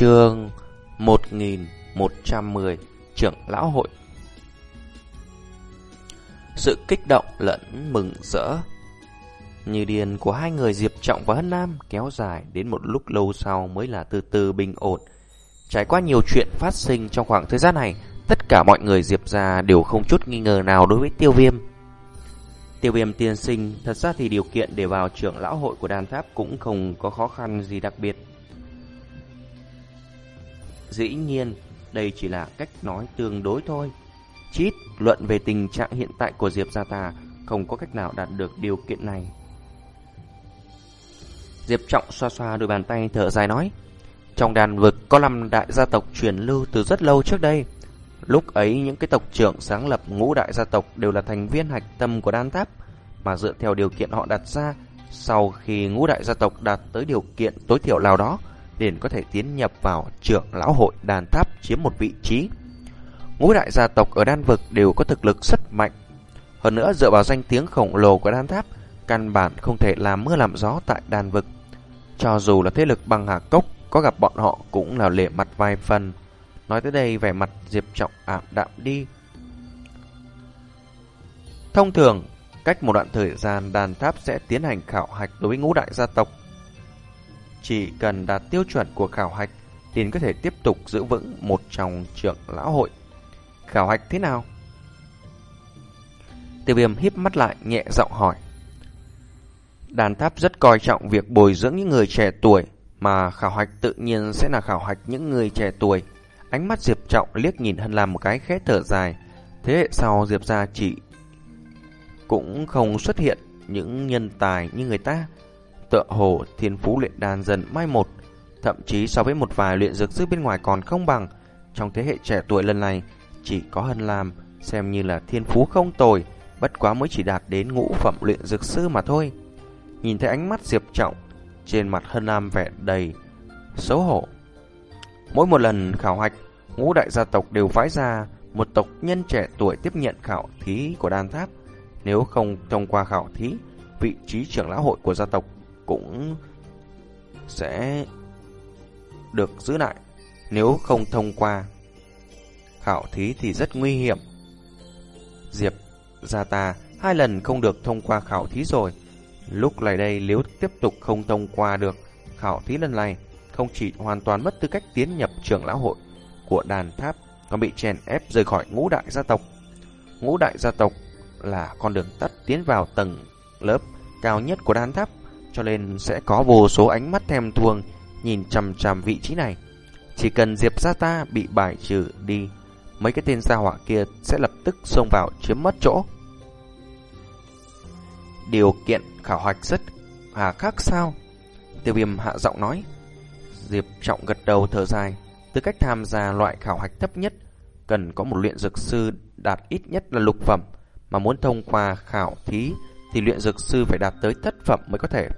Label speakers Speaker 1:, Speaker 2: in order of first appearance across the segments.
Speaker 1: Chương 1110 Trưởng Lão Hội Sự kích động lẫn mừng rỡ Như điền của hai người Diệp Trọng và Hân Nam kéo dài đến một lúc lâu sau mới là từ từ bình ổn. Trải qua nhiều chuyện phát sinh trong khoảng thời gian này, tất cả mọi người Diệp ra đều không chút nghi ngờ nào đối với tiêu viêm. Tiêu viêm tiên sinh, thật ra thì điều kiện để vào trưởng lão hội của đàn tháp cũng không có khó khăn gì đặc biệt. Dĩ nhiên, đây chỉ là cách nói tương đối thôi. Chít luận về tình trạng hiện tại của Diệp Gia ta không có cách nào đạt được điều kiện này. Diệp Trọng xoa xoa đôi bàn tay thở dài nói. Trong đàn vực có năm đại gia tộc truyền lưu từ rất lâu trước đây. Lúc ấy những cái tộc trưởng sáng lập ngũ đại gia tộc đều là thành viên hạch tâm của đan tháp mà dựa theo điều kiện họ đặt ra, sau khi ngũ đại gia tộc đạt tới điều kiện tối thiểu nào đó, liền có thể tiến nhập vào trưởng lão hội đàn tháp chiếm một vị trí. Ngũ đại gia tộc ở đan vực đều có thực lực rất mạnh. Hơn nữa dựa vào danh tiếng khổng lồ của đan tháp, căn bản không thể làm mưa làm gió tại đan vực. Cho dù là thế lực bằng hà cốc, có gặp bọn họ cũng là lệ mặt vài phần. Nói tới đây vẻ mặt Diệp Trọng ảm đạm đi. Thông thường, cách một đoạn thời gian đàn tháp sẽ tiến hành khảo hạch đối với ngũ đại gia tộc. Chỉ cần đạt tiêu chuẩn của khảo hạch, liền có thể tiếp tục giữ vững một trong trưởng lão hội. Khảo hạch thế nào? Tiêu viêm híp mắt lại nhẹ giọng hỏi. Đàn tháp rất coi trọng việc bồi dưỡng những người trẻ tuổi, mà khảo hạch tự nhiên sẽ là khảo hạch những người trẻ tuổi. Ánh mắt Diệp Trọng liếc nhìn Hân làm một cái khẽ thở dài. Thế hệ sau Diệp ra chỉ cũng không xuất hiện những nhân tài như người ta. Tựa hồ thiên phú luyện đan dần mai một, thậm chí so với một vài luyện dược sư bên ngoài còn không bằng. Trong thế hệ trẻ tuổi lần này, chỉ có Hân Lam xem như là thiên phú không tồi, bất quá mới chỉ đạt đến ngũ phẩm luyện dược sư mà thôi. Nhìn thấy ánh mắt Diệp Trọng, trên mặt Hân Lam vẻ đầy xấu hổ. Mỗi một lần khảo hạch, ngũ đại gia tộc đều phái ra một tộc nhân trẻ tuổi tiếp nhận khảo thí của đan tháp. Nếu không thông qua khảo thí, vị trí trưởng lão hội của gia tộc cũng sẽ được giữ lại. Nếu không thông qua khảo thí thì rất nguy hiểm. Diệp gia ta hai lần không được thông qua khảo thí rồi. Lúc này đây nếu tiếp tục không thông qua được khảo thí lần này, không chỉ hoàn toàn mất tư cách tiến nhập trưởng lão hội của đàn tháp, còn bị chèn ép rời khỏi ngũ đại gia tộc. Ngũ đại gia tộc là con đường tắt tiến vào tầng lớp cao nhất của đan tháp, cho nên sẽ có vô số ánh mắt thèm thuồng nhìn chằm chằm vị trí này. Chỉ cần Diệp gia ta bị bài trừ đi, mấy cái tên gia hỏa kia sẽ lập tức xông vào chiếm mất chỗ. Điều kiện khảo hạch rất hà khắc sao? Tiêu viêm hạ giọng nói. Diệp trọng gật đầu thở dài. Tư cách tham gia loại khảo hạch thấp nhất, cần có một luyện dược sư đạt ít nhất là lục phẩm, mà muốn thông qua khảo thí thì luyện dược sư phải đạt tới thất phẩm mới có thể.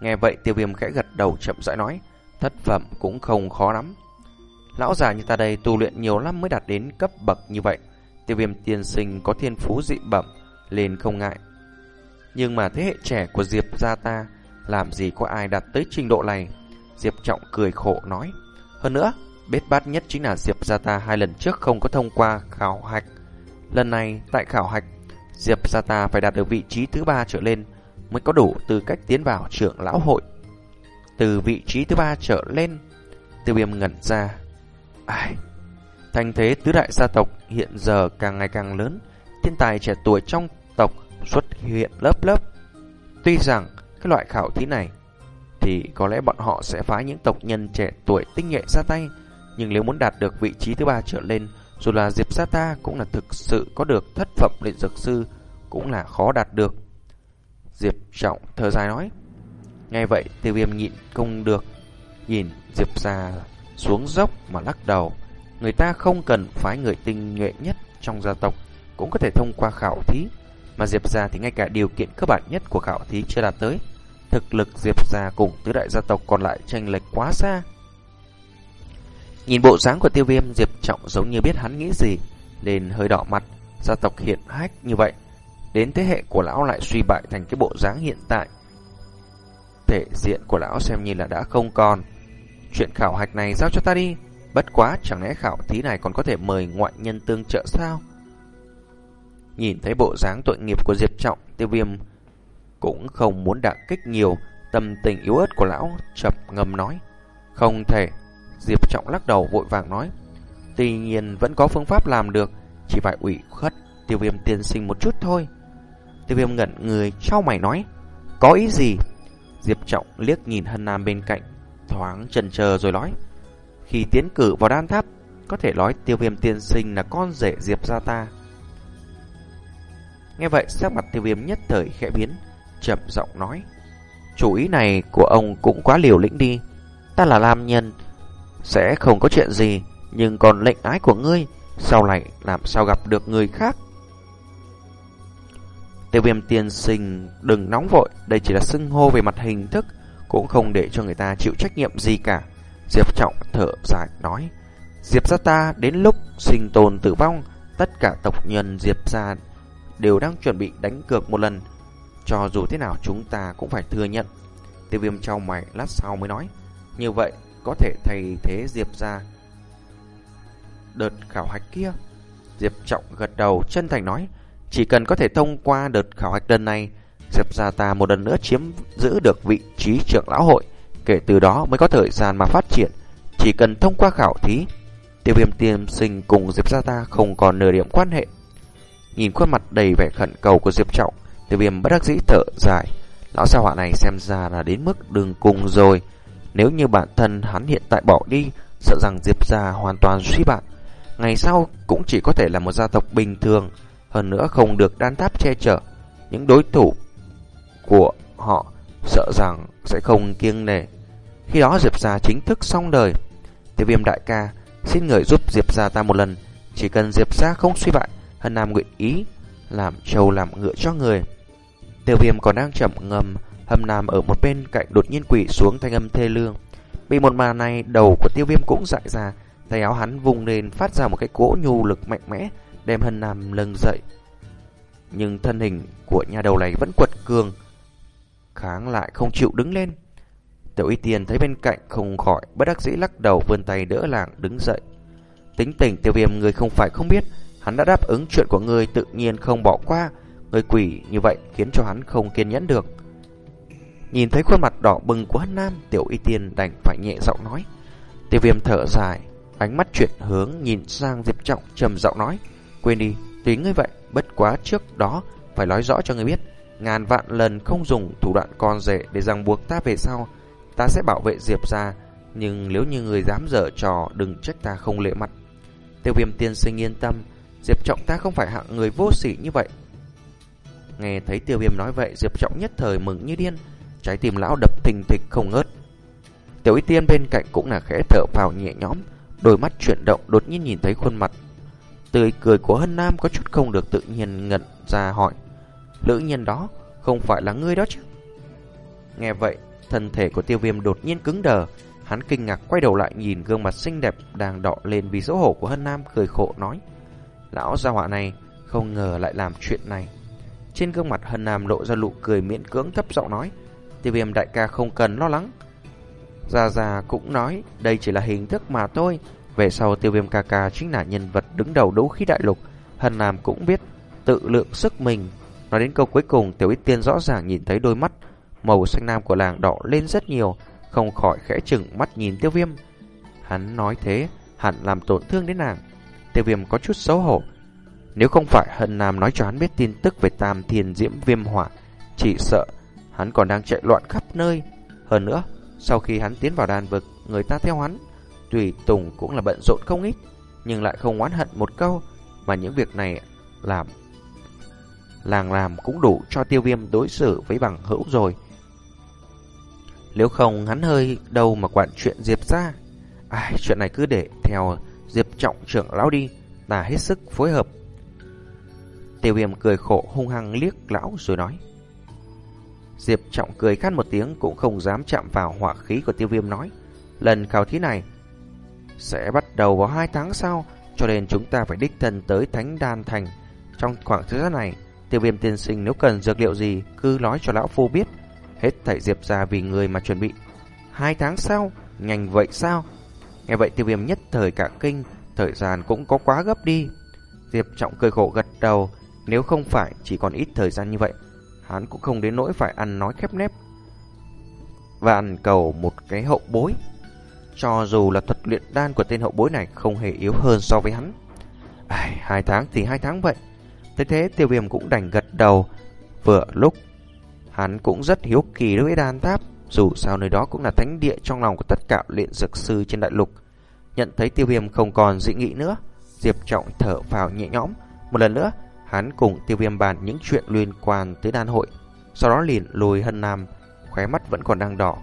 Speaker 1: Nghe vậy tiêu viêm khẽ gật đầu chậm rãi nói, thất phẩm cũng không khó lắm. Lão già như ta đây tu luyện nhiều năm mới đạt đến cấp bậc như vậy. Tiêu viêm tiên sinh có thiên phú dị bẩm, lên không ngại. Nhưng mà thế hệ trẻ của Diệp gia ta, làm gì có ai đạt tới trình độ này? Diệp trọng cười khổ nói. Hơn nữa, bết bát nhất chính là Diệp gia ta hai lần trước không có thông qua khảo hạch. Lần này, tại khảo hạch, Diệp gia ta phải đạt được vị trí thứ ba trở lên mới có đủ tư cách tiến vào trưởng lão hội. Từ vị trí thứ ba trở lên, tiêu viêm ngẩn ra. Ai... Thành thế tứ đại gia tộc hiện giờ càng ngày càng lớn, thiên tài trẻ tuổi trong tộc xuất hiện lớp lớp. Tuy rằng cái loại khảo thí này thì có lẽ bọn họ sẽ phái những tộc nhân trẻ tuổi tinh nhuệ ra tay, nhưng nếu muốn đạt được vị trí thứ ba trở lên, dù là Diệp Sa Ta cũng là thực sự có được thất phẩm luyện dược sư cũng là khó đạt được. Diệp Trọng thở dài nói. Nghe vậy, tiêu viêm nhịn không được, nhìn Diệp Sa xuống dốc mà lắc đầu. Người ta không cần phái người tinh nhuệ nhất trong gia tộc cũng có thể thông qua khảo thí, mà Diệp gia thì ngay cả điều kiện cơ bản nhất của khảo thí chưa đạt tới. Thực lực Diệp gia cùng tứ đại gia tộc còn lại tranh lệch quá xa. Nhìn bộ dáng của tiêu viêm Diệp Trọng giống như biết hắn nghĩ gì Nên hơi đỏ mặt Gia tộc hiện hách như vậy Đến thế hệ của lão lại suy bại thành cái bộ dáng hiện tại Thể diện của lão xem như là đã không còn Chuyện khảo hạch này giao cho ta đi. Bất quá chẳng lẽ khảo thí này còn có thể mời ngoại nhân tương trợ sao? Nhìn thấy bộ dáng tội nghiệp của Diệp Trọng, tiêu viêm cũng không muốn đả kích nhiều tâm tình yếu ớt của lão chập ngầm nói. Không thể. Diệp Trọng lắc đầu vội vàng nói. Tuy nhiên vẫn có phương pháp làm được, chỉ phải ủy khuất tiêu viêm tiên sinh một chút thôi. Tiêu viêm ngẩn người trao mày nói. Có ý gì? Diệp Trọng liếc nhìn Hân Nam bên cạnh, thoáng chần chờ rồi nói. Khi tiến cử vào đan tháp, có thể nói tiêu viêm tiên sinh là con rể Diệp gia ta. Nghe vậy sắc mặt tiêu viêm nhất thời khẽ biến, chậm giọng nói. Chủ ý này của ông cũng quá liều lĩnh đi. Ta là làm nhân, sẽ không có chuyện gì, nhưng còn lệnh ái của ngươi, sau này làm sao gặp được người khác. Tiêu viêm tiên sinh đừng nóng vội, đây chỉ là xưng hô về mặt hình thức, cũng không để cho người ta chịu trách nhiệm gì cả. Diệp Trọng thở dài nói, Diệp gia ta đến lúc sinh tồn tử vong, tất cả tộc nhân Diệp gia đều đang chuẩn bị đánh cược một lần. Cho dù thế nào chúng ta cũng phải thừa nhận. Tiêu viêm trong mày lát sau mới nói, như vậy có thể thay thế Diệp gia đợt khảo hạch kia. Diệp Trọng gật đầu chân thành nói, chỉ cần có thể thông qua đợt khảo hạch lần này, Diệp gia ta một lần nữa chiếm giữ được vị trí trưởng lão hội, kể từ đó mới có thời gian mà phát triển. Chỉ cần thông qua khảo thí, tiêu viêm tiêm sinh cùng Diệp gia ta không còn nửa điểm quan hệ. Nhìn khuôn mặt đầy vẻ khẩn cầu của Diệp Trọng, tiêu viêm bất đắc dĩ thở dài. Lão gia họa này xem ra là đến mức đường cùng rồi. Nếu như bản thân hắn hiện tại bỏ đi, sợ rằng Diệp gia hoàn toàn suy bại. Ngày sau cũng chỉ có thể là một gia tộc bình thường, hơn nữa không được đan tháp che chở. Những đối thủ của họ sợ rằng sẽ không kiêng nể. Khi đó Diệp gia chính thức xong đời. Tiêu viêm đại ca, xin người giúp Diệp gia ta một lần. Chỉ cần Diệp gia không suy bại, Hân Nam nguyện ý làm trâu làm ngựa cho người. Tiêu viêm còn đang chậm ngầm, Hâm Nam ở một bên cạnh đột nhiên quỷ xuống thanh âm thê lương. Bị một màn này, đầu của tiêu viêm cũng dại ra, tay áo hắn vùng lên phát ra một cái cỗ nhu lực mạnh mẽ, đem Hầm Nam lưng dậy. Nhưng thân hình của nhà đầu này vẫn quật cường, kháng lại không chịu đứng lên. Tiểu Y Tiên thấy bên cạnh không khỏi bất đắc dĩ lắc đầu vươn tay đỡ làng đứng dậy. Tính tình tiêu viêm người không phải không biết, hắn đã đáp ứng chuyện của người tự nhiên không bỏ qua, người quỷ như vậy khiến cho hắn không kiên nhẫn được. Nhìn thấy khuôn mặt đỏ bừng của Hân Nam, Tiểu Y Tiên đành phải nhẹ giọng nói. Tiêu viêm thở dài, ánh mắt chuyển hướng nhìn sang Diệp Trọng trầm giọng nói. Quên đi, tính ngươi vậy, bất quá trước đó phải nói rõ cho ngươi biết. Ngàn vạn lần không dùng thủ đoạn con rể để ràng buộc ta về sau. Ta sẽ bảo vệ Diệp ra, nhưng nếu như người dám dở trò đừng trách ta không lệ mặt. Tiêu viêm tiên sinh yên tâm, Diệp Trọng ta không phải hạng người vô sỉ như vậy. Nghe thấy tiêu viêm nói vậy, Diệp Trọng nhất thời mừng như điên, trái tim lão đập thình thịch không ngớt. Tiểu Y Tiên bên cạnh cũng là khẽ thở vào nhẹ nhõm, đôi mắt chuyển động đột nhiên nhìn thấy khuôn mặt tươi cười của Hân Nam có chút không được tự nhiên ngẩn ra hỏi: "Lữ nhân đó không phải là ngươi đó chứ?" Nghe vậy, thân thể của Tiêu Viêm đột nhiên cứng đờ, hắn kinh ngạc quay đầu lại nhìn gương mặt xinh đẹp đang đỏ lên vì xấu hổ của Hân Nam cười khổ nói: "Lão gia họa này không ngờ lại làm chuyện này." Trên gương mặt Hân Nam lộ ra nụ cười miễn cưỡng thấp giọng nói: "Tiêu Viêm đại ca không cần lo lắng." Già già cũng nói đây chỉ là hình thức mà thôi. Về sau tiêu viêm ca ca chính là nhân vật đứng đầu đấu khí đại lục. Hân Nam cũng biết tự lượng sức mình. Nói đến câu cuối cùng, Tiểu Ít Tiên rõ ràng nhìn thấy đôi mắt màu xanh nam của làng đỏ lên rất nhiều, không khỏi khẽ chừng mắt nhìn tiêu viêm. Hắn nói thế, hẳn làm tổn thương đến nàng. Tiêu viêm có chút xấu hổ. Nếu không phải Hân Nam nói cho hắn biết tin tức về tam thiên diễm viêm hỏa, chỉ sợ hắn còn đang chạy loạn khắp nơi. Hơn nữa, sau khi hắn tiến vào đàn vực, người ta theo hắn, tùy tùng cũng là bận rộn không ít, nhưng lại không oán hận một câu, mà những việc này làm làng làm cũng đủ cho tiêu viêm đối xử với bằng hữu rồi. Nếu không hắn hơi đâu mà quản chuyện Diệp ra. Ai, chuyện này cứ để theo Diệp trọng trưởng lão đi, ta hết sức phối hợp. Tiêu viêm cười khổ hung hăng liếc lão rồi nói. Diệp Trọng cười khát một tiếng cũng không dám chạm vào hỏa khí của tiêu viêm nói. Lần khảo thí này sẽ bắt đầu vào hai tháng sau, cho nên chúng ta phải đích thân tới Thánh Đan Thành. Trong khoảng thời gian này, tiêu viêm tiên sinh nếu cần dược liệu gì, cứ nói cho lão phu biết. Hết thảy Diệp ra vì người mà chuẩn bị. Hai tháng sau, Nhanh vậy sao? Nghe vậy tiêu viêm nhất thời cả kinh, thời gian cũng có quá gấp đi. Diệp Trọng cười khổ gật đầu, nếu không phải chỉ còn ít thời gian như vậy, hắn cũng không đến nỗi phải ăn nói khép nép và ăn cầu một cái hậu bối. Cho dù là thuật luyện đan của tên hậu bối này không hề yếu hơn so với hắn. Ai, hai tháng thì hai tháng vậy. Thế thế tiêu viêm cũng đành gật đầu. Vừa lúc, hắn cũng rất hiếu kỳ đối với đan tháp. Dù sao nơi đó cũng là thánh địa trong lòng của tất cả luyện dược sư trên đại lục. Nhận thấy tiêu viêm không còn dị nghị nữa. Diệp Trọng thở vào nhẹ nhõm. Một lần nữa, hắn cùng tiêu viêm bàn những chuyện liên quan tới đan hội. Sau đó liền lùi hân nam, khóe mắt vẫn còn đang đỏ,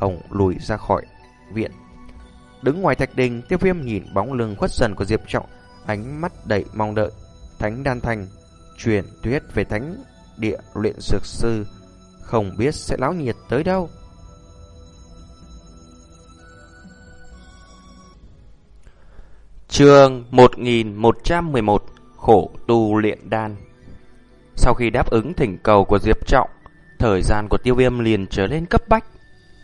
Speaker 1: hồng lùi ra khỏi viện. Đứng ngoài thạch đình, tiêu viêm nhìn bóng lưng khuất dần của Diệp Trọng, ánh mắt đầy mong đợi. Thánh đan thành, truyền thuyết về thánh địa luyện dược sư, không biết sẽ láo nhiệt tới đâu. Trường 1111 Khổ tu luyện đan. Sau khi đáp ứng thỉnh cầu của Diệp Trọng, Thời gian của tiêu viêm liền trở lên cấp bách.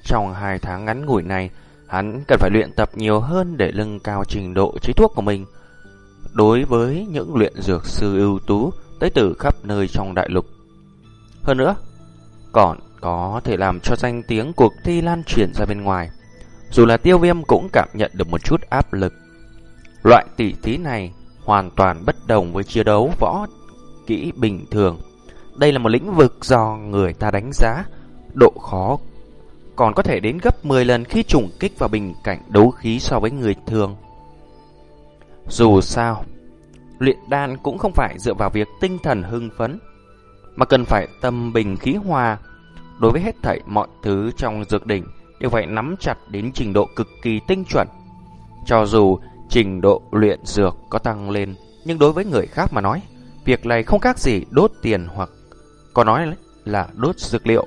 Speaker 1: Trong hai tháng ngắn ngủi này, Hắn cần phải luyện tập nhiều hơn để nâng cao trình độ chế thuốc của mình. Đối với những luyện dược sư ưu tú Tới từ khắp nơi trong đại lục. Hơn nữa, Còn có thể làm cho danh tiếng cuộc thi lan truyền ra bên ngoài. Dù là tiêu viêm cũng cảm nhận được một chút áp lực. Loại tỷ thí này hoàn toàn bất đồng với chiến đấu võ kỹ bình thường. Đây là một lĩnh vực do người ta đánh giá độ khó còn có thể đến gấp 10 lần khi trùng kích vào bình cảnh đấu khí so với người thường. Dù sao, luyện đan cũng không phải dựa vào việc tinh thần hưng phấn, mà cần phải tâm bình khí hòa. Đối với hết thảy mọi thứ trong dược đỉnh đều phải nắm chặt đến trình độ cực kỳ tinh chuẩn. Cho dù trình độ luyện dược có tăng lên, nhưng đối với người khác mà nói, việc này không khác gì đốt tiền hoặc có nói là đốt dược liệu.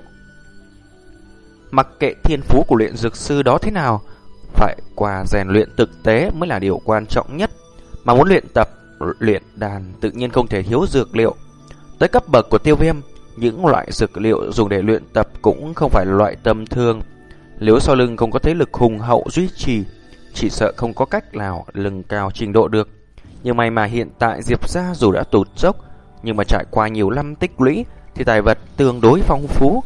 Speaker 1: Mặc kệ thiên phú của luyện dược sư đó thế nào, phải qua rèn luyện thực tế mới là điều quan trọng nhất. Mà muốn luyện tập, luyện đàn tự nhiên không thể thiếu dược liệu. Tới cấp bậc của tiêu viêm, những loại dược liệu dùng để luyện tập cũng không phải loại tầm thường. Nếu sau lưng không có thế lực hùng hậu duy trì, chỉ sợ không có cách nào lưng cao trình độ được. Nhưng may mà hiện tại Diệp gia dù đã tụt dốc, nhưng mà trải qua nhiều năm tích lũy thì tài vật tương đối phong phú.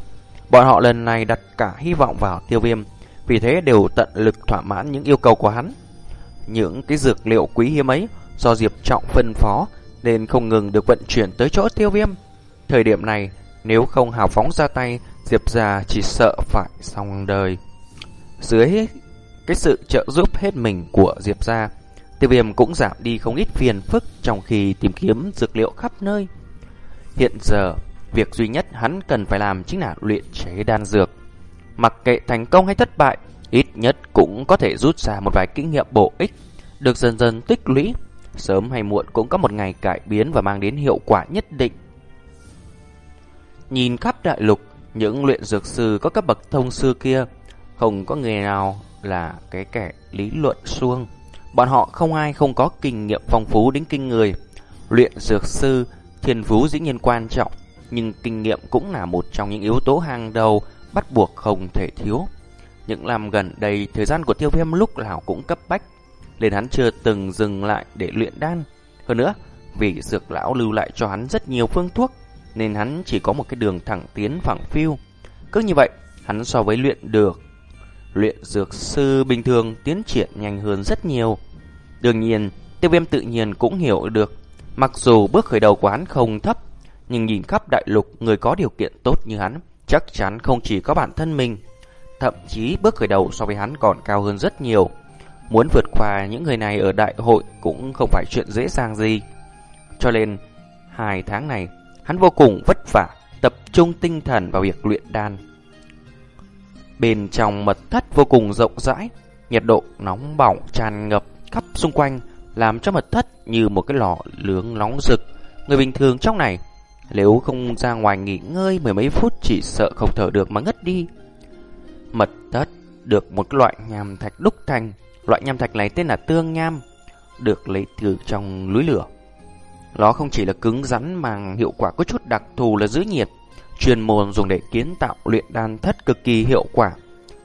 Speaker 1: Bọn họ lần này đặt cả hy vọng vào tiêu viêm, vì thế đều tận lực thỏa mãn những yêu cầu của hắn. Những cái dược liệu quý hiếm ấy do Diệp Trọng phân phó nên không ngừng được vận chuyển tới chỗ tiêu viêm. Thời điểm này, nếu không hào phóng ra tay, Diệp gia chỉ sợ phải xong đời. Dưới cái sự trợ giúp hết mình của Diệp gia, tiêu viêm cũng giảm đi không ít phiền phức trong khi tìm kiếm dược liệu khắp nơi. Hiện giờ, việc duy nhất hắn cần phải làm chính là luyện chế đan dược. Mặc kệ thành công hay thất bại, ít nhất cũng có thể rút ra một vài kinh nghiệm bổ ích, được dần dần tích lũy, sớm hay muộn cũng có một ngày cải biến và mang đến hiệu quả nhất định. Nhìn khắp đại lục, những luyện dược sư có cấp bậc thông sư kia, không có người nào là cái kẻ lý luận suông. Bọn họ không ai không có kinh nghiệm phong phú đến kinh người. Luyện dược sư, thiên phú dĩ nhiên quan trọng, nhưng kinh nghiệm cũng là một trong những yếu tố hàng đầu bắt buộc không thể thiếu. Những năm gần đây, thời gian của tiêu viêm lúc nào cũng cấp bách, nên hắn chưa từng dừng lại để luyện đan. Hơn nữa, vì dược lão lưu lại cho hắn rất nhiều phương thuốc, nên hắn chỉ có một cái đường thẳng tiến phẳng phiêu. Cứ như vậy, hắn so với luyện được luyện dược sư bình thường tiến triển nhanh hơn rất nhiều. Đương nhiên, tiêu viêm tự nhiên cũng hiểu được, mặc dù bước khởi đầu của hắn không thấp, nhưng nhìn khắp đại lục người có điều kiện tốt như hắn, chắc chắn không chỉ có bản thân mình. Thậm chí bước khởi đầu so với hắn còn cao hơn rất nhiều. Muốn vượt qua những người này ở đại hội cũng không phải chuyện dễ dàng gì. Cho nên, hai tháng này, hắn vô cùng vất vả, tập trung tinh thần vào việc luyện đan. Bên trong mật thất vô cùng rộng rãi, nhiệt độ nóng bỏng tràn ngập khắp xung quanh, làm cho mật thất như một cái lò lướng nóng rực. Người bình thường trong này, nếu không ra ngoài nghỉ ngơi mười mấy phút chỉ sợ không thở được mà ngất đi. Mật thất được một loại nham thạch đúc thành, loại nham thạch này tên là tương nham, được lấy từ trong núi lửa. Nó không chỉ là cứng rắn mà hiệu quả có chút đặc thù là giữ nhiệt, chuyên môn dùng để kiến tạo luyện đan thất cực kỳ hiệu quả.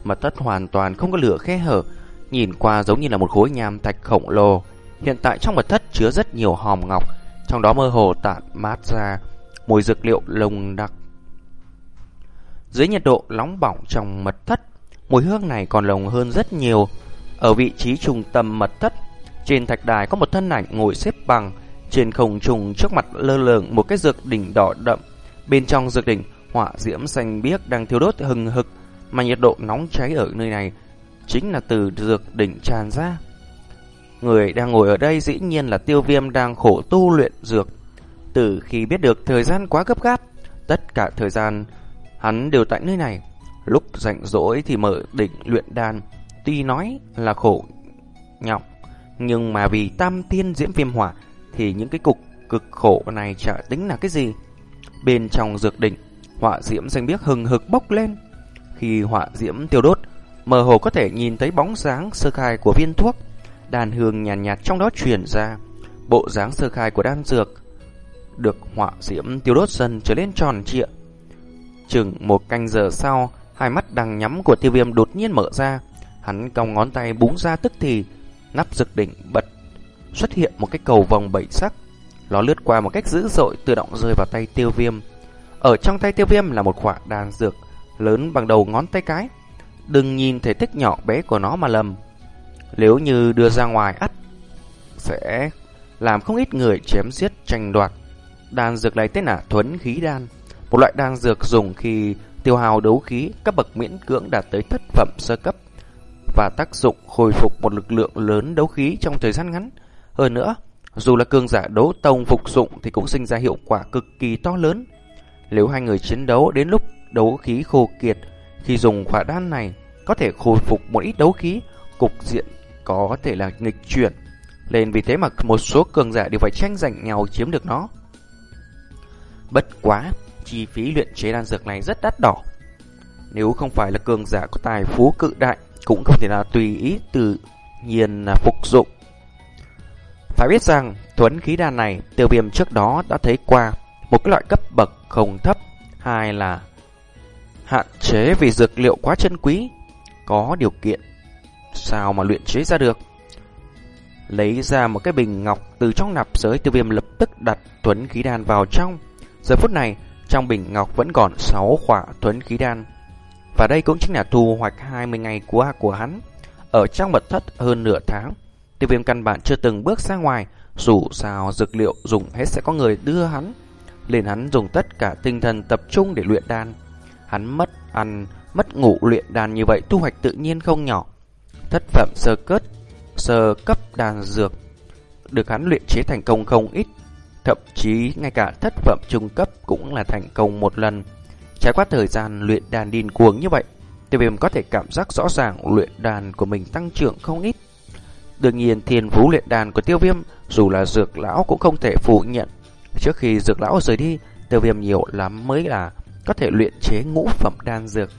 Speaker 1: Mật thất hoàn toàn không có lửa khe hở, nhìn qua giống như là một khối nham thạch khổng lồ. Hiện tại trong mật thất chứa rất nhiều hòm ngọc, trong đó mơ hồ tản mát ra mùi dược liệu lồng đặc. Dưới nhiệt độ nóng bỏng trong mật thất, mùi hương này còn lồng hơn rất nhiều. Ở vị trí trung tâm mật thất, trên thạch đài có một thân ảnh ngồi xếp bằng, trên không trung trước mặt lơ lửng một cái dược đỉnh đỏ đậm. Bên trong dược đỉnh, hỏa diễm xanh biếc đang thiêu đốt hừng hực, mà nhiệt độ nóng cháy ở nơi này chính là từ dược đỉnh tràn ra. Người đang ngồi ở đây dĩ nhiên là tiêu viêm đang khổ tu luyện dược. Từ khi biết được thời gian quá gấp gáp, tất cả thời gian hắn đều tại nơi này. Lúc rảnh rỗi thì mở đỉnh luyện đan, tuy nói là khổ nhọc, nhưng mà vì tam tiên diễm viêm hỏa thì những cái cục cực khổ này chả tính là cái gì. Bên trong dược đỉnh, họa diễm xanh biếc hừng hực bốc lên. Khi họa diễm tiêu đốt, mơ hồ có thể nhìn thấy bóng dáng sơ khai của viên thuốc. Đàn hương nhàn nhạt, nhạt trong đó truyền ra. Bộ dáng sơ khai của đan dược được họa diễm tiêu đốt dần trở lên tròn trịa. Chừng một canh giờ sau, hai mắt đang nhắm của tiêu viêm đột nhiên mở ra. Hắn cong ngón tay búng ra tức thì, nắp dược đỉnh bật xuất hiện một cái cầu vòng bảy sắc. Nó lướt qua một cách dữ dội tự động rơi vào tay tiêu viêm. Ở trong tay tiêu viêm là một quả đan dược lớn bằng đầu ngón tay cái. Đừng nhìn thể tích nhỏ bé của nó mà lầm. Nếu như đưa ra ngoài ắt sẽ làm không ít người chém giết tranh đoạt. Đan dược này tên là thuấn khí đan, một loại đan dược dùng khi tiêu hào đấu khí cấp bậc miễn cưỡng đạt tới thất phẩm sơ cấp và tác dụng hồi phục một lực lượng lớn đấu khí trong thời gian ngắn. Hơn nữa, dù là cường giả đấu tông phục dụng thì cũng sinh ra hiệu quả cực kỳ to lớn. Nếu hai người chiến đấu đến lúc đấu khí khô kiệt, khi dùng khỏa đan này có thể khôi phục một ít đấu khí, cục diện có thể là nghịch chuyển. Nên vì thế mà một số cường giả đều phải tranh giành nhau chiếm được nó. Bất quá, chi phí luyện chế đan dược này rất đắt đỏ. Nếu không phải là cường giả có tài phú cự đại, cũng không thể là tùy ý tự nhiên là phục dụng. Phải biết rằng, thuấn khí đan này, tiêu viêm trước đó đã thấy qua một cái loại cấp bậc không thấp, hai là hạn chế vì dược liệu quá chân quý, có điều kiện sao mà luyện chế ra được. Lấy ra một cái bình ngọc từ trong nạp giới tiêu viêm lập tức đặt thuấn khí đan vào trong. Giờ phút này, trong bình ngọc vẫn còn 6 khỏa thuấn khí đan. Và đây cũng chính là thu hoạch 20 ngày của của hắn. Ở trong mật thất hơn nửa tháng, tiêu viêm căn bản chưa từng bước ra ngoài, dù sao dược liệu dùng hết sẽ có người đưa hắn. lên hắn dùng tất cả tinh thần tập trung để luyện đan. Hắn mất ăn, mất ngủ luyện đan như vậy thu hoạch tự nhiên không nhỏ. Thất phẩm sơ cất, sơ cấp đan dược được hắn luyện chế thành công không ít. Thậm chí ngay cả thất phẩm trung cấp cũng là thành công một lần. Trải qua thời gian luyện đàn điên cuồng như vậy, tiêu viêm có thể cảm giác rõ ràng luyện đàn của mình tăng trưởng không ít. Đương nhiên thiên phú luyện đàn của tiêu viêm dù là dược lão cũng không thể phủ nhận. Trước khi dược lão rời đi, tiêu viêm nhiều lắm mới là có thể luyện chế ngũ phẩm đan dược.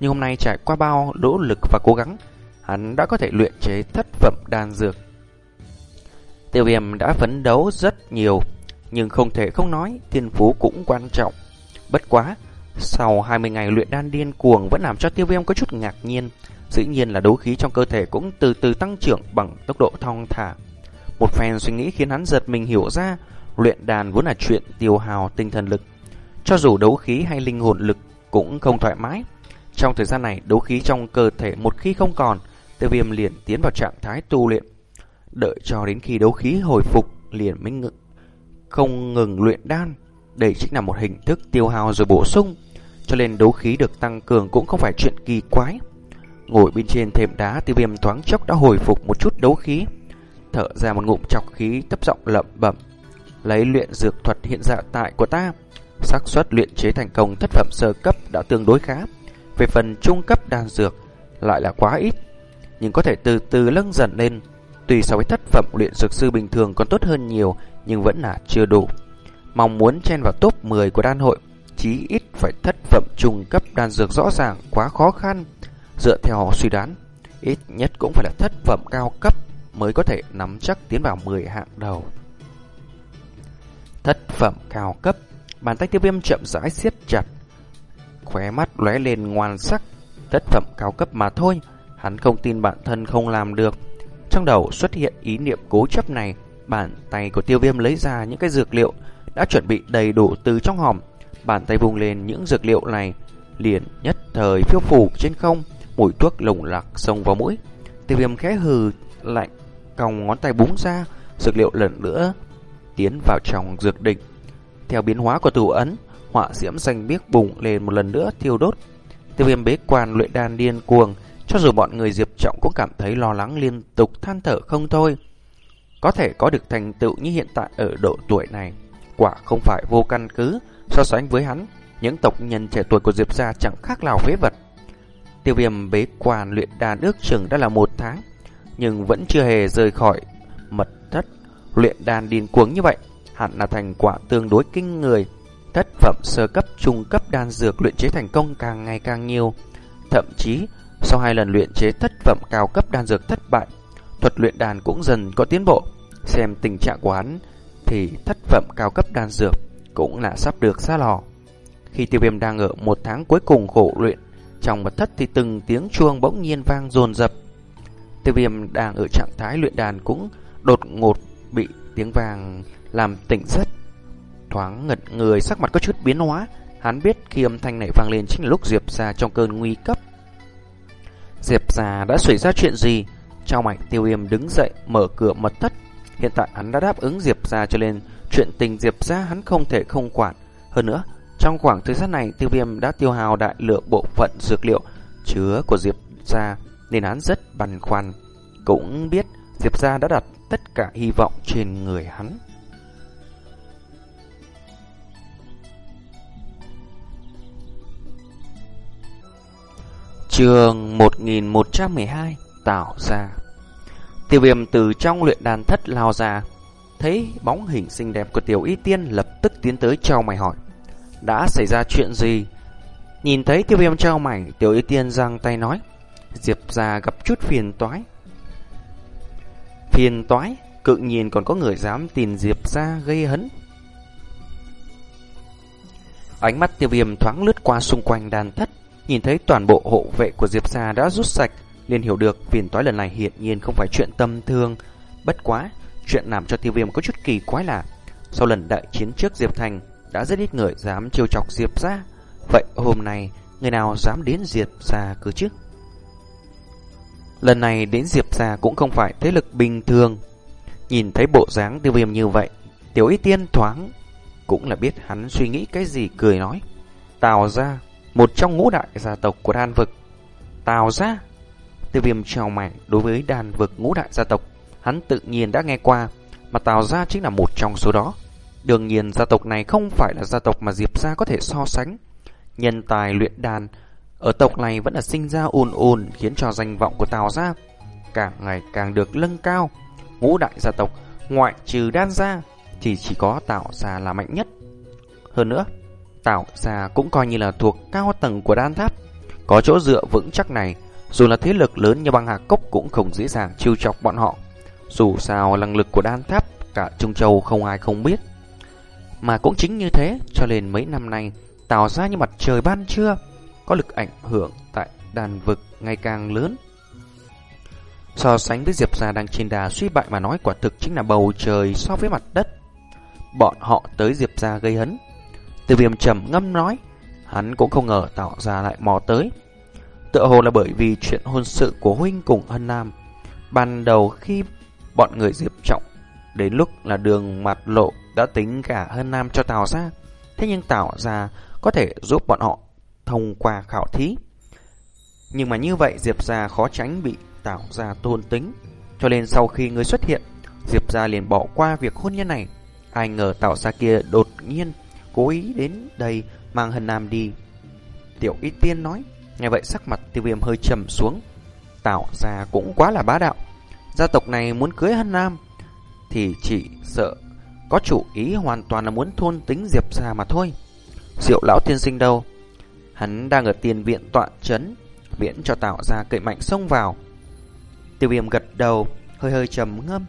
Speaker 1: Nhưng hôm nay trải qua bao nỗ lực và cố gắng, hắn đã có thể luyện chế thất phẩm đan dược. Tiêu viêm đã phấn đấu rất nhiều, nhưng không thể không nói thiên phú cũng quan trọng. Bất quá, sau 20 ngày luyện đan điên cuồng vẫn làm cho tiêu viêm có chút ngạc nhiên. Dĩ nhiên là đấu khí trong cơ thể cũng từ từ tăng trưởng bằng tốc độ thong thả. Một phen suy nghĩ khiến hắn giật mình hiểu ra, luyện đàn vốn là chuyện tiêu hào tinh thần lực. Cho dù đấu khí hay linh hồn lực cũng không thoải mái. Trong thời gian này, đấu khí trong cơ thể một khi không còn, tiêu viêm liền tiến vào trạng thái tu luyện. Đợi cho đến khi đấu khí hồi phục, liền mới ngự, không ngừng luyện đan. Đây chính là một hình thức tiêu hào rồi bổ sung cho nên đấu khí được tăng cường cũng không phải chuyện kỳ quái. Ngồi bên trên thềm đá tiêu viêm thoáng chốc đã hồi phục một chút đấu khí. Thở ra một ngụm chọc khí thấp giọng lẩm bẩm Lấy luyện dược thuật hiện dạ tại của ta, xác suất luyện chế thành công thất phẩm sơ cấp đã tương đối khá. Về phần trung cấp đan dược lại là quá ít, nhưng có thể từ từ lâng dần lên. Tùy so với thất phẩm luyện dược sư bình thường còn tốt hơn nhiều, nhưng vẫn là chưa đủ. Mong muốn chen vào top 10 của đan hội, chí ít phải thất phẩm trung cấp đan dược rõ ràng quá khó khăn. Dựa theo suy đoán, ít nhất cũng phải là thất phẩm cao cấp mới có thể nắm chắc tiến vào 10 hạng đầu. Thất phẩm cao cấp, bàn tay tiêu viêm chậm rãi siết chặt, khóe mắt lóe lên ngoan sắc, thất phẩm cao cấp mà thôi. Hắn không tin bản thân không làm được. Trong đầu xuất hiện ý niệm cố chấp này, bàn tay của tiêu viêm lấy ra những cái dược liệu đã chuẩn bị đầy đủ từ trong hòm. Bàn tay vùng lên những dược liệu này, liền nhất thời phiêu phủ trên không, mùi thuốc lồng lạc xông vào mũi. Tiêu viêm khẽ hừ lạnh, còng ngón tay búng ra, dược liệu lần nữa tiến vào trong dược đỉnh. Theo biến hóa của tù ấn, họa diễm xanh biếc bùng lên một lần nữa thiêu đốt. Tiêu viêm bế quan luyện đan điên cuồng, cho dù bọn người Diệp Trọng cũng cảm thấy lo lắng liên tục than thở không thôi. Có thể có được thành tựu như hiện tại ở độ tuổi này, quả không phải vô căn cứ, so sánh với hắn, những tộc nhân trẻ tuổi của Diệp gia chẳng khác nào phế vật. Tiêu viêm bế quan luyện đan ước chừng đã là một tháng, nhưng vẫn chưa hề rời khỏi mật thất luyện đan điên cuồng như vậy, hẳn là thành quả tương đối kinh người. Thất phẩm sơ cấp trung cấp đan dược luyện chế thành công càng ngày càng nhiều, thậm chí sau hai lần luyện chế thất phẩm cao cấp đan dược thất bại, thuật luyện đan cũng dần có tiến bộ. Xem tình trạng của hắn thì thất phẩm cao cấp đan dược cũng là sắp được ra lò. Khi tiêu viêm đang ở một tháng cuối cùng khổ luyện, trong mật thất thì từng tiếng chuông bỗng nhiên vang dồn dập. Tiêu viêm đang ở trạng thái luyện đàn cũng đột ngột bị tiếng vàng làm tỉnh giấc. Thoáng ngật người sắc mặt có chút biến hóa, hắn biết khi âm thanh này vang lên chính là lúc Diệp ra trong cơn nguy cấp. Diệp gia đã xảy ra chuyện gì? Trong ảnh tiêu viêm đứng dậy mở cửa mật thất. Hiện tại hắn đã đáp ứng Diệp ra cho nên chuyện tình Diệp ra hắn không thể không quản. Hơn nữa, trong khoảng thời gian này, tiêu viêm đã tiêu hào đại lượng bộ phận dược liệu chứa của Diệp gia, nên hắn rất băn khoăn. Cũng biết Diệp gia đã đặt tất cả hy vọng trên người hắn. Trường 1112 tạo ra Tiêu viêm từ trong luyện đàn thất lao ra, Thấy bóng hình xinh đẹp của tiểu y tiên lập tức tiến tới trao mày hỏi đã xảy ra chuyện gì? Nhìn thấy tiêu viêm trao mảnh Tiểu y tiên giang tay nói Diệp ra gặp chút phiền toái Phiền toái Cự nhìn còn có người dám tìm Diệp ra gây hấn Ánh mắt tiêu viêm thoáng lướt qua xung quanh đàn thất Nhìn thấy toàn bộ hộ vệ của Diệp Gia đã rút sạch, liền hiểu được phiền toái lần này hiển nhiên không phải chuyện tâm thương. Bất quá, chuyện làm cho tiêu viêm có chút kỳ quái là sau lần đại chiến trước Diệp Thành, đã rất ít người dám chiêu chọc Diệp Gia. Vậy hôm nay, người nào dám đến Diệp Gia cứ chứ? Lần này đến Diệp Gia cũng không phải thế lực bình thường. Nhìn thấy bộ dáng tiêu viêm như vậy, tiểu y tiên thoáng cũng là biết hắn suy nghĩ cái gì cười nói. Tào ra một trong ngũ đại gia tộc của đan vực. Tào ra, tiêu viêm trào mày đối với đan vực ngũ đại gia tộc, hắn tự nhiên đã nghe qua, mà Tào ra chính là một trong số đó. Đương nhiên gia tộc này không phải là gia tộc mà Diệp gia có thể so sánh. Nhân tài luyện đàn ở tộc này vẫn là sinh ra ồn ồn khiến cho danh vọng của Tào gia càng ngày càng được nâng cao. Ngũ đại gia tộc ngoại trừ đan gia thì chỉ có Tào gia là mạnh nhất. Hơn nữa, Tào gia cũng coi như là thuộc cao tầng của đan tháp. Có chỗ dựa vững chắc này, dù là thế lực lớn như băng hà cốc cũng không dễ dàng chiêu chọc bọn họ. Dù sao năng lực của đan tháp cả Trung Châu không ai không biết. Mà cũng chính như thế, cho nên mấy năm nay tạo ra như mặt trời ban trưa, có lực ảnh hưởng tại đàn vực ngày càng lớn. So sánh với Diệp Gia đang trên đà suy bại mà nói quả thực chính là bầu trời so với mặt đất. Bọn họ tới Diệp Gia gây hấn, từ viêm trầm ngâm nói, hắn cũng không ngờ tạo ra lại mò tới. Tựa hồ là bởi vì chuyện hôn sự của huynh cùng Hân Nam. Ban đầu khi bọn người diệp trọng, đến lúc là đường mặt lộ đã tính cả hơn Nam cho Tào ra. Thế nhưng Tào ra có thể giúp bọn họ thông qua khảo thí. Nhưng mà như vậy Diệp gia khó tránh bị Tào ra tôn tính. Cho nên sau khi người xuất hiện, Diệp gia liền bỏ qua việc hôn nhân này. Ai ngờ Tào ra kia đột nhiên cố ý đến đây mang Hân Nam đi. Tiểu Y Tiên nói, nghe vậy sắc mặt tiêu viêm hơi trầm xuống. Tào ra cũng quá là bá đạo. Gia tộc này muốn cưới Hân Nam, thì chỉ sợ có chủ ý hoàn toàn là muốn thôn tính Diệp ra mà thôi. Diệu lão tiên sinh đâu? Hắn đang ở tiền viện tọa chấn, miễn cho tạo ra cậy mạnh xông vào. Tiêu viêm gật đầu, hơi hơi trầm ngâm,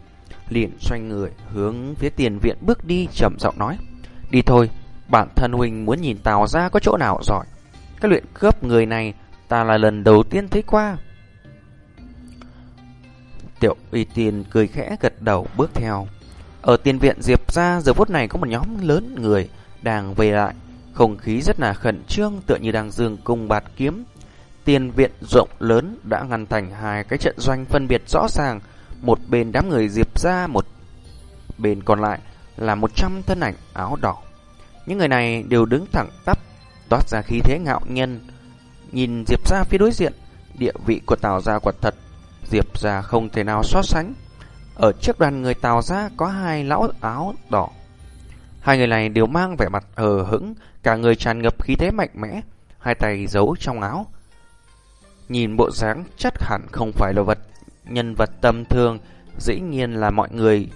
Speaker 1: liền xoay người hướng phía tiền viện bước đi trầm giọng nói. Đi thôi, Bản thân huynh muốn nhìn Tào ra có chỗ nào giỏi. Cái luyện cướp người này Ta là lần đầu tiên thấy qua. Tiểu uy tiên cười khẽ gật đầu bước theo. Ở tiền viện Diệp ra giờ phút này có một nhóm lớn người đang về lại. Không khí rất là khẩn trương tựa như đang dương cung bạt kiếm. Tiền viện rộng lớn đã ngăn thành hai cái trận doanh phân biệt rõ ràng. Một bên đám người Diệp ra, một bên còn lại là một trăm thân ảnh áo đỏ. Những người này đều đứng thẳng tắp, toát ra khí thế ngạo nhân. Nhìn Diệp ra phía đối diện, địa vị của Tào gia quả thật, Diệp ra không thể nào so sánh. Ở trước đoàn người Tào ra có hai lão áo đỏ. Hai người này đều mang vẻ mặt hờ hững, cả người tràn ngập khí thế mạnh mẽ, hai tay giấu trong áo. Nhìn bộ dáng chắc hẳn không phải là vật nhân vật tầm thường, dĩ nhiên là mọi người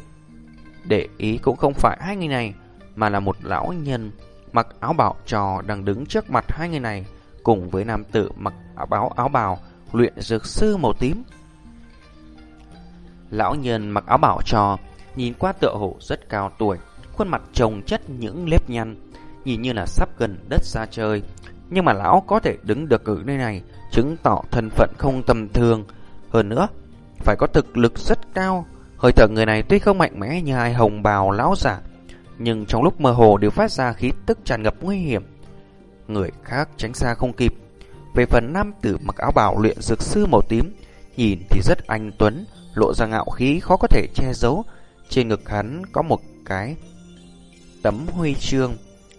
Speaker 1: để ý cũng không phải hai người này, mà là một lão nhân mặc áo bảo trò đang đứng trước mặt hai người này, cùng với nam tử mặc áo báo áo bào luyện dược sư màu tím. Lão nhân mặc áo bảo trò, nhìn qua tựa hồ rất cao tuổi, khuôn mặt trồng chất những nếp nhăn, nhìn như là sắp gần đất xa chơi. Nhưng mà lão có thể đứng được ở nơi này, chứng tỏ thân phận không tầm thường. Hơn nữa, phải có thực lực rất cao. Hơi thở người này tuy không mạnh mẽ như hai hồng bào lão giả, nhưng trong lúc mơ hồ đều phát ra khí tức tràn ngập nguy hiểm. Người khác tránh xa không kịp. Về phần nam tử mặc áo bào luyện dược sư màu tím, nhìn thì rất anh tuấn, lộ ra ngạo khí khó có thể che giấu. Trên ngực hắn có một cái tấm huy chương,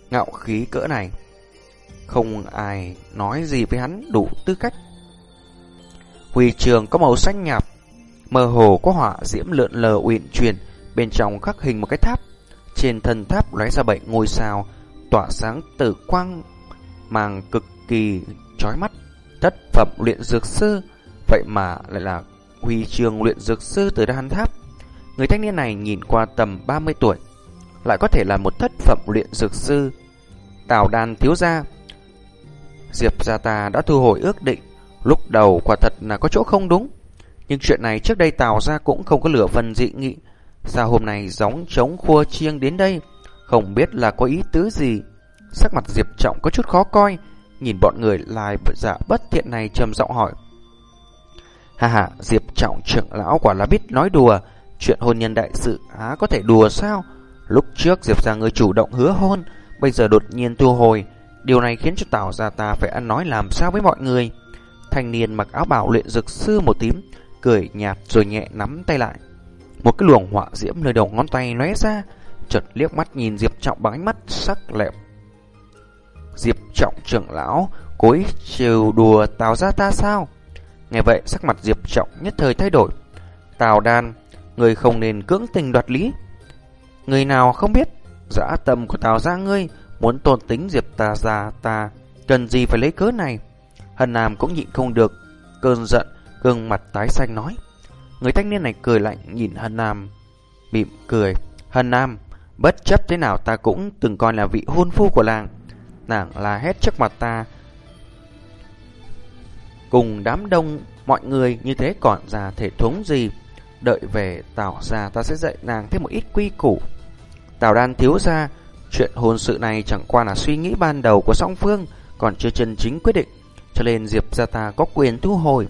Speaker 1: ngạo khí cỡ này. Không ai nói gì với hắn đủ tư cách. Huy chương có màu xanh nhạt, mơ hồ có hỏa diễm lượn lờ uyển chuyển, bên trong khắc hình một cái tháp. Trên thân tháp lóe ra bảy ngôi sao, tỏa sáng tử quang màng cực kỳ chói mắt. Thất phẩm luyện dược sư, vậy mà lại là huy chương luyện dược sư từ đan tháp. Người thanh niên này nhìn qua tầm 30 tuổi, lại có thể là một thất phẩm luyện dược sư. Tào đan thiếu gia Diệp gia ta đã thu hồi ước định, lúc đầu quả thật là có chỗ không đúng. Nhưng chuyện này trước đây Tào gia cũng không có lửa phần dị nghị. Sao hôm nay gióng trống khua chiêng đến đây, không biết là có ý tứ gì. Sắc mặt Diệp Trọng có chút khó coi, nhìn bọn người lại dạ bất thiện này trầm giọng hỏi. Hà hà, Diệp Trọng trưởng lão quả là biết nói đùa, chuyện hôn nhân đại sự á có thể đùa sao? Lúc trước Diệp ra người chủ động hứa hôn, bây giờ đột nhiên thu hồi, điều này khiến cho Tào gia ta phải ăn nói làm sao với mọi người. Thanh niên mặc áo bảo luyện dược sư một tím, cười nhạt rồi nhẹ nắm tay lại. Một cái luồng họa diễm nơi đầu ngón tay lóe ra, chợt liếc mắt nhìn Diệp Trọng bằng ánh mắt sắc lẹm. Diệp Trọng trưởng lão, cối trêu đùa Tào gia ta sao? Nghe vậy sắc mặt Diệp Trọng nhất thời thay đổi. Tào đan, người không nên cưỡng tình đoạt lý. Người nào không biết, Giã tâm của Tào gia ngươi muốn tôn tính Diệp ta ra ta, cần gì phải lấy cớ này? Hân Nam cũng nhịn không được, cơn giận, gương mặt tái xanh nói. Người thanh niên này cười lạnh nhìn Hân Nam, mỉm cười. Hân Nam, bất chấp thế nào ta cũng từng coi là vị hôn phu của làng. Nàng là hết trước mặt ta, Cùng đám đông, mọi người như thế còn ra thể thống gì? Đợi về Tào ra ta sẽ dạy nàng thêm một ít quy củ. Tào đan thiếu ra, Chuyện hôn sự này chẳng qua là suy nghĩ ban đầu của song phương, Còn chưa chân chính quyết định. Cho nên Diệp gia ta có quyền thu hồi.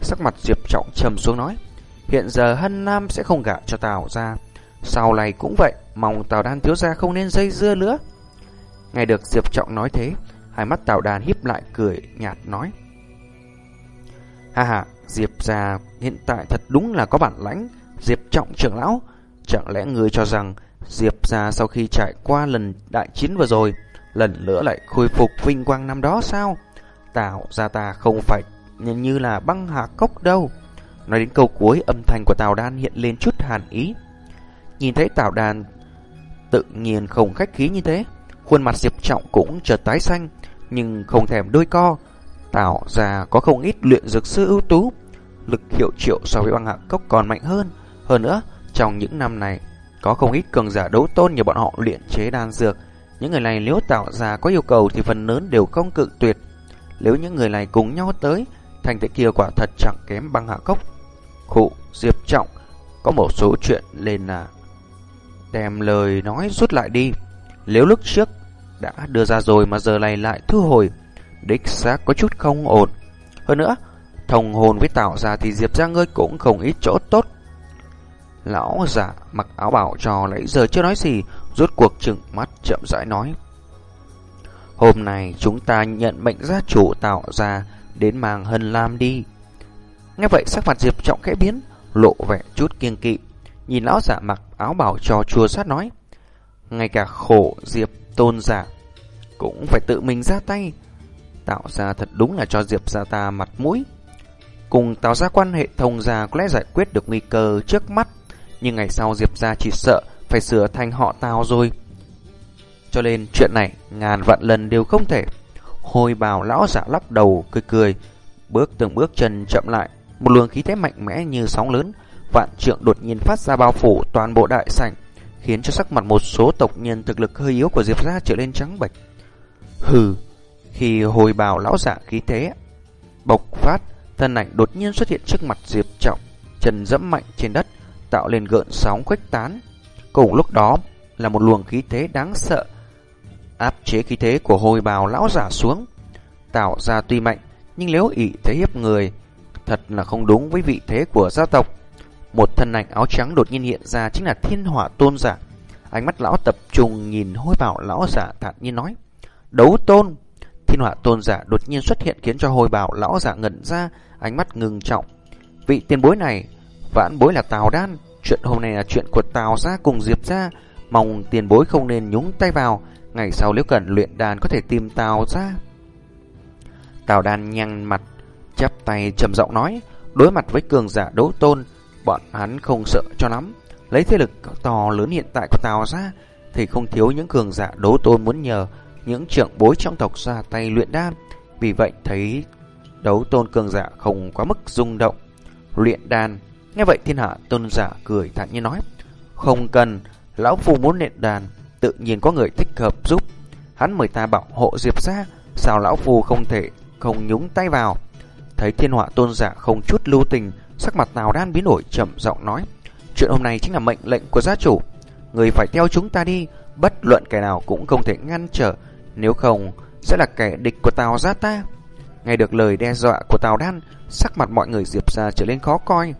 Speaker 1: Sắc mặt Diệp trọng trầm xuống nói, Hiện giờ Hân Nam sẽ không gả cho Tào ra Sau này cũng vậy, Mong Tào đan thiếu ra không nên dây dưa nữa. Nghe được Diệp trọng nói thế, Hai mắt Tào đan híp lại cười nhạt nói Ha ha, Diệp gia hiện tại thật đúng là có bản lãnh. Diệp trọng trưởng lão, chẳng lẽ người cho rằng Diệp gia sau khi trải qua lần đại chiến vừa rồi, lần nữa lại khôi phục vinh quang năm đó sao? Tào gia ta không phải như, như là băng hạ cốc đâu. Nói đến câu cuối, âm thanh của Tào Đan hiện lên chút hàn ý. Nhìn thấy Tào Đan tự nhiên không khách khí như thế, khuôn mặt Diệp Trọng cũng chợt tái xanh, nhưng không thèm đôi co, tạo ra có không ít luyện dược sư ưu tú, lực hiệu triệu so với băng hạ cốc còn mạnh hơn. Hơn nữa, trong những năm này, có không ít cường giả đấu tôn như bọn họ luyện chế đan dược. Những người này nếu tạo ra có yêu cầu thì phần lớn đều không cự tuyệt. Nếu những người này cùng nhau tới, thành thế kia quả thật chẳng kém băng hạ cốc. Khụ, Diệp Trọng, có một số chuyện lên là đem lời nói rút lại đi. Nếu lúc trước đã đưa ra rồi mà giờ này lại thu hồi, đích xác có chút không ổn. Hơn nữa, thông hồn với tạo ra thì Diệp ra ngươi cũng không ít chỗ tốt. Lão giả mặc áo bảo cho nãy giờ chưa nói gì, rốt cuộc chừng mắt chậm rãi nói. Hôm nay chúng ta nhận mệnh gia chủ tạo ra đến mang hân lam đi. Nghe vậy sắc mặt Diệp trọng khẽ biến, lộ vẻ chút kiêng kỵ. Nhìn lão giả mặc áo bảo cho chua sát nói. Ngay cả khổ Diệp tôn giả cũng phải tự mình ra tay. Tạo ra thật đúng là cho Diệp gia ta mặt mũi. Cùng tạo ra quan hệ thông gia có lẽ giải quyết được nguy cơ trước mắt. Nhưng ngày sau Diệp gia chỉ sợ phải sửa thành họ tao rồi. Cho nên chuyện này ngàn vạn lần đều không thể. Hồi bào lão giả lắc đầu cười cười, bước từng bước chân chậm lại, một luồng khí thế mạnh mẽ như sóng lớn, vạn trượng đột nhiên phát ra bao phủ toàn bộ đại sảnh, khiến cho sắc mặt một số tộc nhân thực lực hơi yếu của Diệp gia trở lên trắng bệch. Hừ, khi hồi bào lão giả khí thế bộc phát, thân ảnh đột nhiên xuất hiện trước mặt Diệp Trọng, chân dẫm mạnh trên đất, tạo lên gợn sóng khuếch tán. Cùng lúc đó là một luồng khí thế đáng sợ áp chế khí thế của hồi bào lão giả xuống. Tạo ra tuy mạnh, nhưng nếu ỷ thế hiếp người, thật là không đúng với vị thế của gia tộc. Một thân ảnh áo trắng đột nhiên hiện ra chính là thiên hỏa tôn giả. Ánh mắt lão tập trung nhìn hôi bào lão giả thản nhiên nói. Đấu tôn! Thiên họa tôn giả đột nhiên xuất hiện khiến cho hồi bảo lão giả ngẩn ra, ánh mắt ngừng trọng. Vị tiền bối này, vãn bối là Tào Đan. Chuyện hôm nay là chuyện của Tào gia cùng Diệp gia. Mong tiền bối không nên nhúng tay vào, Ngày sau nếu cần luyện đàn có thể tìm Tào gia. Tào Đan nhăn mặt, chắp tay trầm giọng nói, đối mặt với cường giả đấu tôn, bọn hắn không sợ cho lắm. Lấy thế lực to lớn hiện tại của Tào gia, thì không thiếu những cường giả đấu tôn muốn nhờ những trưởng bối trong tộc ra tay luyện đan. Vì vậy thấy đấu tôn cường giả không quá mức rung động. Luyện đan, nghe vậy thiên hạ tôn giả cười thản nhiên nói, không cần, lão phu muốn luyện đan tự nhiên có người thích hợp giúp. Hắn mời ta bảo hộ Diệp ra, sao lão phu không thể không nhúng tay vào. Thấy thiên họa tôn giả không chút lưu tình, sắc mặt nào đan biến đổi chậm giọng nói. Chuyện hôm nay chính là mệnh lệnh của gia chủ. Người phải theo chúng ta đi, bất luận kẻ nào cũng không thể ngăn trở, nếu không sẽ là kẻ địch của Tào gia ta. Nghe được lời đe dọa của Tào Đan, sắc mặt mọi người Diệp ra trở lên khó coi.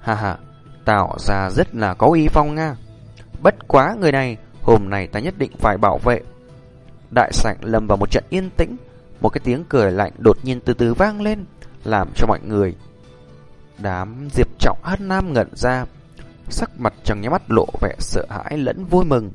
Speaker 1: Hà hà, Tào gia rất là có uy phong nga. Bất quá người này Hôm nay ta nhất định phải bảo vệ Đại sảnh lầm vào một trận yên tĩnh Một cái tiếng cười lạnh đột nhiên từ từ vang lên Làm cho mọi người Đám diệp trọng hân nam ngẩn ra Sắc mặt trong nhá mắt lộ vẻ sợ hãi lẫn vui mừng